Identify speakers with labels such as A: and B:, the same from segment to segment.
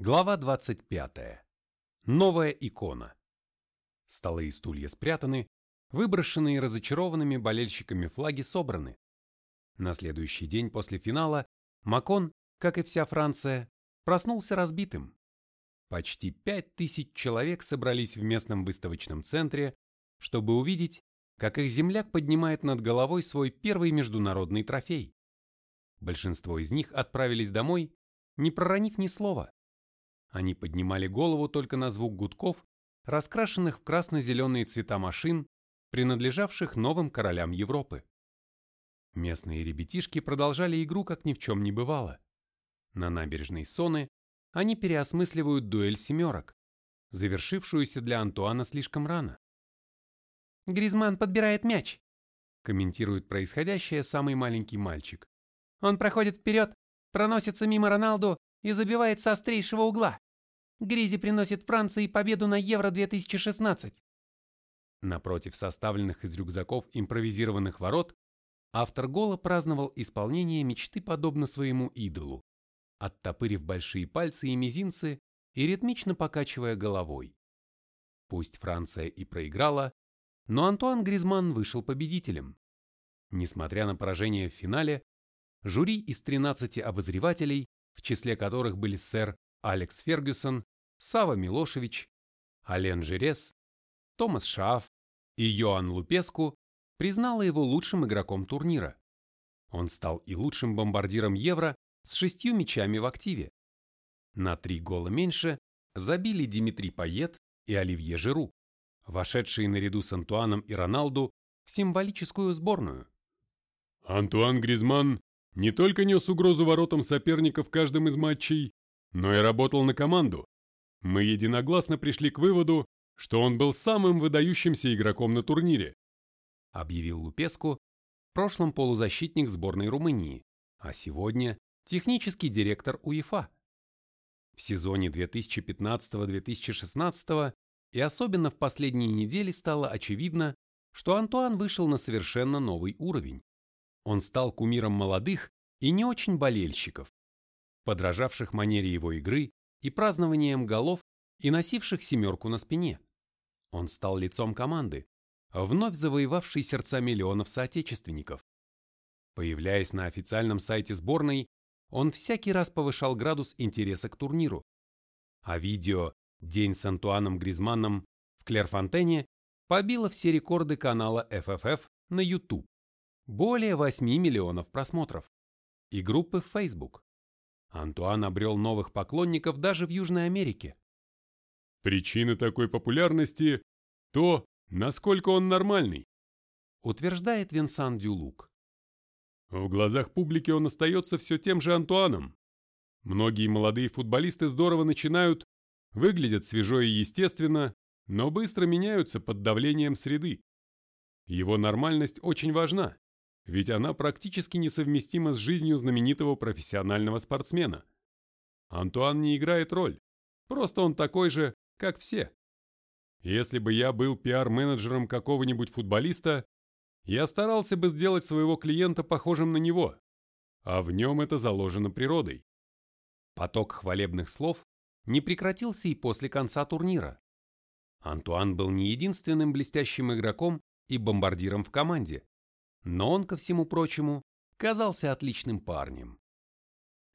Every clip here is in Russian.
A: Глава 25. Новая икона. Столы и стулья спрятаны, выброшенные разочарованными болельщиками флаги собраны. На следующий день после финала Макон, как и вся Франция, проснулся разбитым. Почти пять тысяч человек собрались в местном выставочном центре, чтобы увидеть, как их земляк поднимает над головой свой первый международный трофей. Большинство из них отправились домой, не проронив ни слова. Они поднимали голову только на звук гудков, раскрашенных в красно-зеленые цвета машин, принадлежавших новым королям Европы. Местные ребятишки продолжали игру, как ни в чем не бывало. На набережной Соны они переосмысливают дуэль семерок, завершившуюся для Антуана слишком рано.
B: «Гризман подбирает мяч»,
A: комментирует происходящее самый маленький мальчик.
B: «Он проходит вперед, проносится мимо Роналду и забивает с острейшего угла. Гризи приносит Франции победу на Евро-2016.
A: Напротив составленных из рюкзаков импровизированных ворот, автор гола праздновал исполнение мечты подобно своему идолу, оттопырив большие пальцы и мизинцы и ритмично покачивая головой. Пусть Франция и проиграла, но Антуан Гризман вышел победителем. Несмотря на поражение в финале, жюри из 13 обозревателей в числе которых были сэр Алекс Фергюсон, Сава Милошевич, Ален Жерес, Томас Шаф и Йоан Лупеску, признала его лучшим игроком турнира. Он стал и лучшим бомбардиром Евро с шестью мячами в активе. На три гола меньше забили Димитрий Пayet и Оливье Жиру, вошедшие наряду с Антуаном и Роналду в символическую сборную.
C: Антуан Гризман не только нес угрозу воротам соперников в каждом из матчей, но и работал на команду. Мы единогласно пришли к выводу, что он был самым выдающимся игроком на турнире.
A: Объявил Лупеску, в прошлом полузащитник сборной Румынии, а сегодня технический директор УЕФА. В сезоне 2015-2016 и особенно в последние недели стало очевидно, что Антуан вышел на совершенно новый уровень. Он стал кумиром молодых и не очень болельщиков, подражавших манере его игры и празднованием голов и носивших семерку на спине. Он стал лицом команды, вновь завоевавшей сердца миллионов соотечественников. Появляясь на официальном сайте сборной, он всякий раз повышал градус интереса к турниру. А видео «День с Антуаном Гризманном» в Клерфонтене побило все рекорды канала FFF на YouTube более 8 миллионов просмотров, и группы в Facebook. Антуан обрел новых поклонников даже в Южной Америке.
C: Причина такой популярности – то, насколько он нормальный,
A: утверждает Винсан Дюлук.
C: В глазах публики он остается все тем же Антуаном. Многие молодые футболисты здорово начинают, выглядят свежо и естественно, но быстро меняются под давлением среды. Его нормальность очень важна ведь она практически несовместима с жизнью знаменитого профессионального спортсмена. Антуан не играет роль, просто он такой же, как все. Если бы я был пиар-менеджером какого-нибудь футболиста, я старался бы сделать своего клиента похожим на него, а в нем это заложено природой.
A: Поток хвалебных слов не прекратился и после конца турнира. Антуан был не единственным блестящим игроком и бомбардиром в команде но он, ко всему прочему, казался отличным парнем.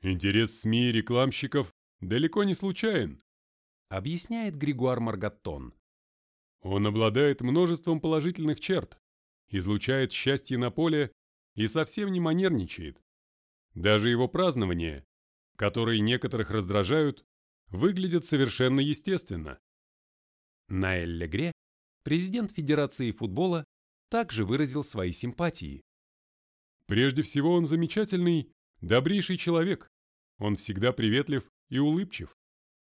C: «Интерес СМИ и рекламщиков далеко не случайен»,
A: объясняет Григуар Маргаттон.
C: «Он обладает множеством положительных черт, излучает счастье на поле и совсем не манерничает. Даже его празднования, которые некоторых раздражают, выглядят совершенно естественно».
A: Наэль Легре, президент Федерации футбола, также выразил свои симпатии.
C: Прежде всего он замечательный, добрейший человек. Он всегда приветлив и улыбчив.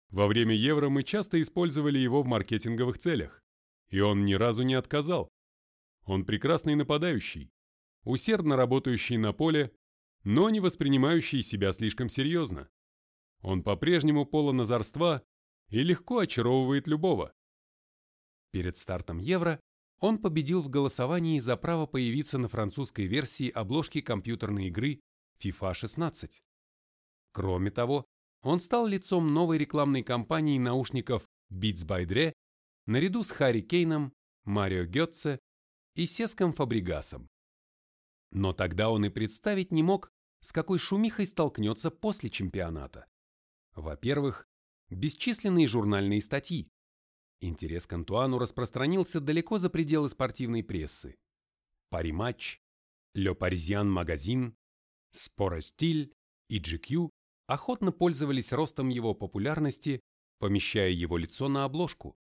C: Во время Евро мы часто использовали его в маркетинговых целях, и он ни разу не отказал. Он прекрасный нападающий, усердно работающий на поле, но не воспринимающий себя слишком серьезно. Он по-прежнему полон озорства и легко очаровывает любого.
A: Перед стартом Евро он победил в голосовании за право появиться на французской версии обложки компьютерной игры FIFA 16. Кроме того, он стал лицом новой рекламной кампании наушников Beats by Dre наряду с Харри Кейном, Марио Гетце и Сеском Фабригасом. Но тогда он и представить не мог, с какой шумихой столкнется после чемпионата. Во-первых, бесчисленные журнальные статьи. Интерес к Антуану распространился далеко за пределы спортивной прессы. Пари-матч, Ле Паризиан Магазин, Спора Стиль и GQ охотно пользовались ростом его популярности, помещая его лицо на обложку.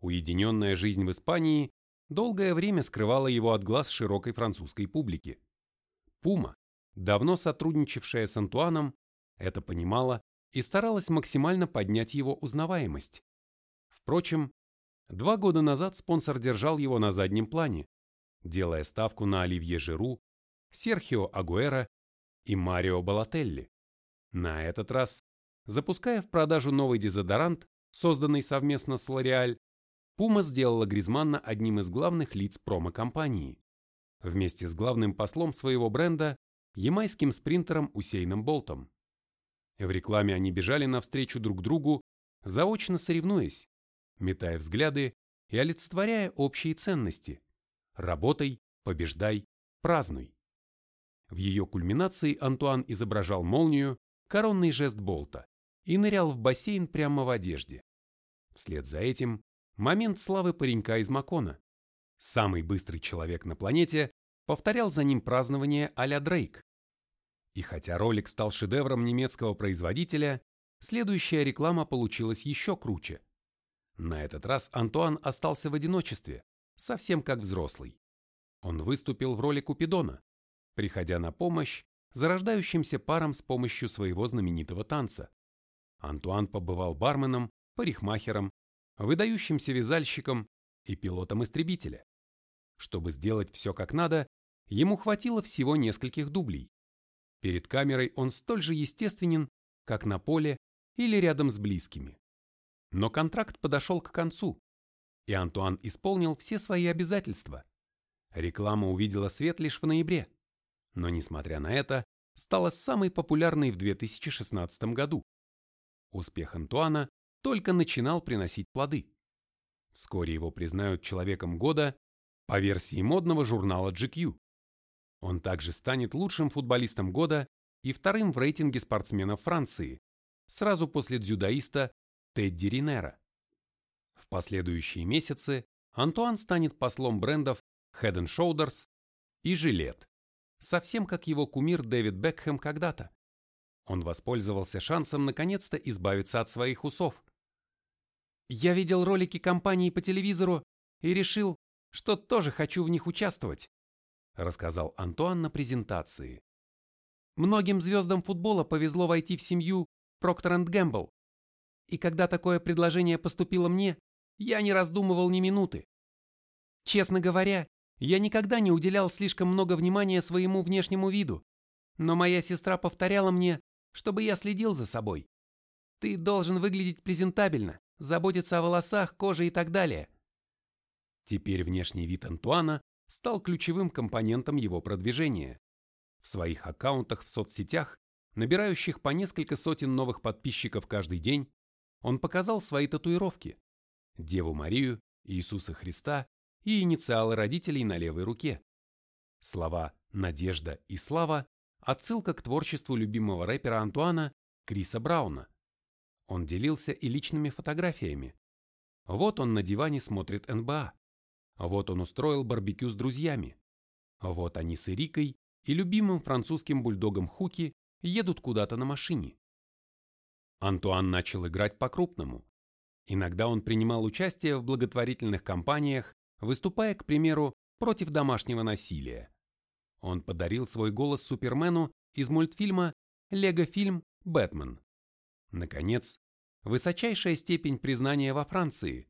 A: Уединенная жизнь в Испании долгое время скрывала его от глаз широкой французской публики. Пума, давно сотрудничавшая с Антуаном, это понимала и старалась максимально поднять его узнаваемость. Впрочем, два года назад спонсор держал его на заднем плане, делая ставку на Оливье Жиру, Серхио Агуэра и Марио Балателли. На этот раз, запуская в продажу новый дезодорант, созданный совместно с L'Oreal, Puma сделала Гризманна одним из главных лиц промо-компании. Вместе с главным послом своего бренда, ямайским спринтером Усейном Болтом. В рекламе они бежали навстречу друг другу, заочно соревнуясь, метая взгляды и олицетворяя общие ценности. Работай, побеждай, празднуй. В ее кульминации Антуан изображал молнию, коронный жест Болта, и нырял в бассейн прямо в одежде. Вслед за этим момент славы паренька из Макона. Самый быстрый человек на планете повторял за ним празднование а-ля Дрейк. И хотя ролик стал шедевром немецкого производителя, следующая реклама получилась еще круче. На этот раз Антуан остался в одиночестве, совсем как взрослый. Он выступил в роли Купидона, приходя на помощь зарождающимся парам с помощью своего знаменитого танца. Антуан побывал барменом, парикмахером, выдающимся вязальщиком и пилотом истребителя. Чтобы сделать все как надо, ему хватило всего нескольких дублей. Перед камерой он столь же естественен, как на поле или рядом с близкими. Но контракт подошел к концу, и Антуан исполнил все свои обязательства. Реклама увидела свет лишь в ноябре, но, несмотря на это, стала самой популярной в 2016 году. Успех Антуана только начинал приносить плоды. Вскоре его признают человеком года по версии модного журнала GQ. Он также станет лучшим футболистом года и вторым в рейтинге спортсменов Франции, сразу после дзюдоиста Тедди Ринера. В последующие месяцы Антуан станет послом брендов Head Shoulders и Жилет совсем как его кумир Дэвид Бекхэм когда-то. Он воспользовался шансом наконец-то избавиться от своих усов. Я видел ролики компании по телевизору и решил, что тоже хочу в них участвовать, рассказал Антуан на презентации. Многим звездам футбола повезло войти в семью энд Гэмбл. И когда такое предложение поступило мне, я не раздумывал ни минуты. Честно говоря, я никогда не уделял слишком много внимания своему внешнему виду, но моя сестра повторяла мне, чтобы я следил за собой. Ты должен выглядеть презентабельно, заботиться о волосах, коже и так далее. Теперь внешний вид Антуана стал ключевым компонентом его продвижения. В своих аккаунтах в соцсетях, набирающих по несколько сотен новых подписчиков каждый день, он показал свои татуировки – Деву Марию, Иисуса Христа и инициалы родителей на левой руке. Слова «надежда» и «слава» – отсылка к творчеству любимого рэпера Антуана Криса Брауна. Он делился и личными фотографиями. Вот он на диване смотрит НБА. Вот он устроил барбекю с друзьями. Вот они с Эрикой и любимым французским бульдогом Хуки едут куда-то на машине. Антуан начал играть по-крупному. Иногда он принимал участие в благотворительных кампаниях выступая, к примеру, против домашнего насилия. Он подарил свой голос Супермену из мультфильма «Лего-фильм Бэтмен». Наконец, высочайшая степень признания во Франции.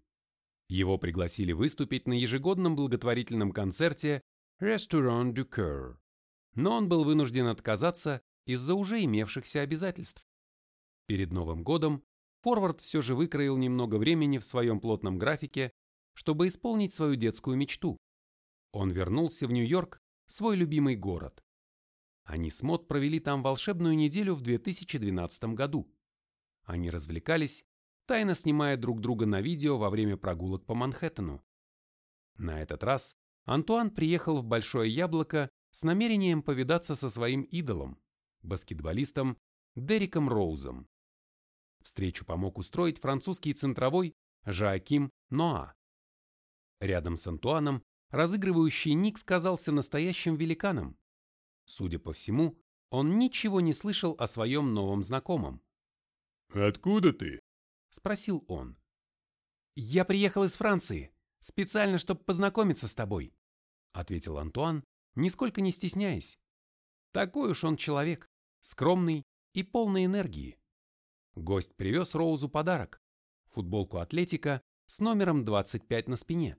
A: Его пригласили выступить на ежегодном благотворительном концерте Restaurant du Coeur, но он был вынужден отказаться из-за уже имевшихся обязательств. Перед Новым годом Форвард все же выкроил немного времени в своем плотном графике чтобы исполнить свою детскую мечту. Он вернулся в Нью-Йорк, свой любимый город. Они с Мод провели там волшебную неделю в 2012 году. Они развлекались, тайно снимая друг друга на видео во время прогулок по Манхэттену. На этот раз Антуан приехал в Большое Яблоко с намерением повидаться со своим идолом, баскетболистом Дериком Роузом. Встречу помог устроить французский центровой Жоаким Ноа. Рядом с Антуаном разыгрывающий Ник казался настоящим великаном. Судя по всему, он ничего не слышал о своем новом знакомом.
C: «Откуда ты?»
A: – спросил он.
B: «Я приехал из Франции, специально, чтобы познакомиться с тобой», –
A: ответил Антуан, нисколько не стесняясь. Такой уж он человек, скромный и полный энергии. Гость привез Роузу подарок – футболку Атлетика с номером 25 на спине.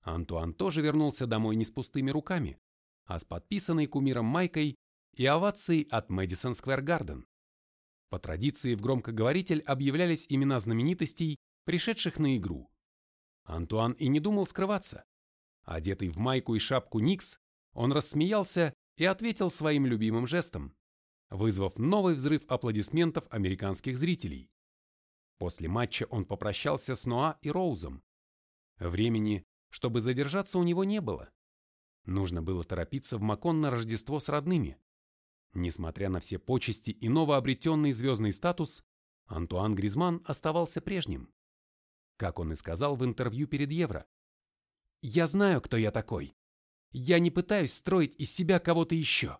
A: Антуан тоже вернулся домой не с пустыми руками, а с подписанной кумиром майкой и овацией от Мэдисон Сквер Гарден. По традиции в громкоговоритель объявлялись имена знаменитостей, пришедших на игру. Антуан и не думал скрываться. Одетый в майку и шапку Никс, он рассмеялся и ответил своим любимым жестом, вызвав новый взрыв аплодисментов американских зрителей. После матча он попрощался с Ноа и Роузом. Времени, чтобы задержаться, у него не было. Нужно было торопиться в Макон на Рождество с родными. Несмотря на все почести и новообретенный звездный статус, Антуан Гризман оставался прежним. Как он и сказал в интервью перед Евро. «Я знаю, кто я такой. Я не пытаюсь строить из себя кого-то еще.